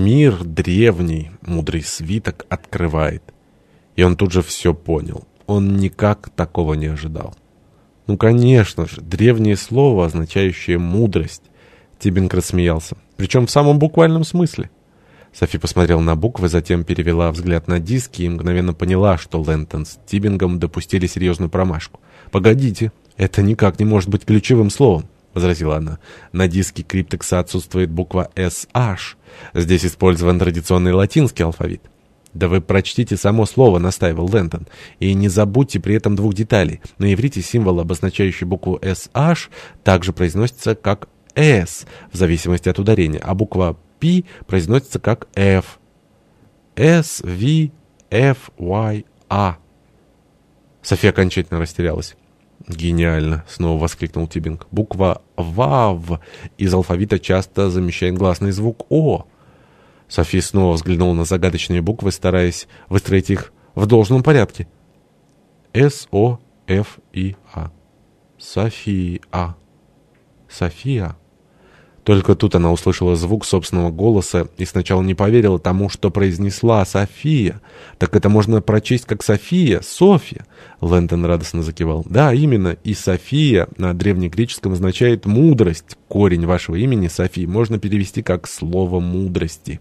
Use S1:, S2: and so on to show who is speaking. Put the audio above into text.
S1: Мир древний, мудрый свиток открывает. И он тут же все понял. Он никак такого не ожидал. Ну, конечно же, древнее слово, означающее «мудрость». Тибинг рассмеялся. Причем в самом буквальном смысле. Софи посмотрела на буквы, затем перевела взгляд на диски и мгновенно поняла, что Лэнтон с Тибингом допустили серьезную промашку. «Погодите, это никак не может быть ключевым словом», — возразила она. «На диске криптекса отсутствует буква SH. Здесь использован традиционный латинский алфавит». «Да вы прочтите само слово», — настаивал Лэнтон. «И не забудьте при этом двух деталей. На иврите символ, обозначающий букву SH, также произносится как S, в зависимости от ударения, а буква P произносится как F. S, V, F, Y, A. София окончательно растерялась. «Гениально!» — снова воскликнул Тибинг. «Буква «вав» из алфавита часто замещает гласный звук «о». София снова взглянула на загадочные буквы, стараясь выстроить их в должном порядке. С-О-Ф-И-А. София. София. Только тут она услышала звук собственного голоса и сначала не поверила тому, что произнесла София. Так это можно прочесть как София, Софья. Лэндон радостно закивал. Да, именно. И София на древнегреческом означает мудрость. Корень вашего имени, София, можно перевести как слово мудрости.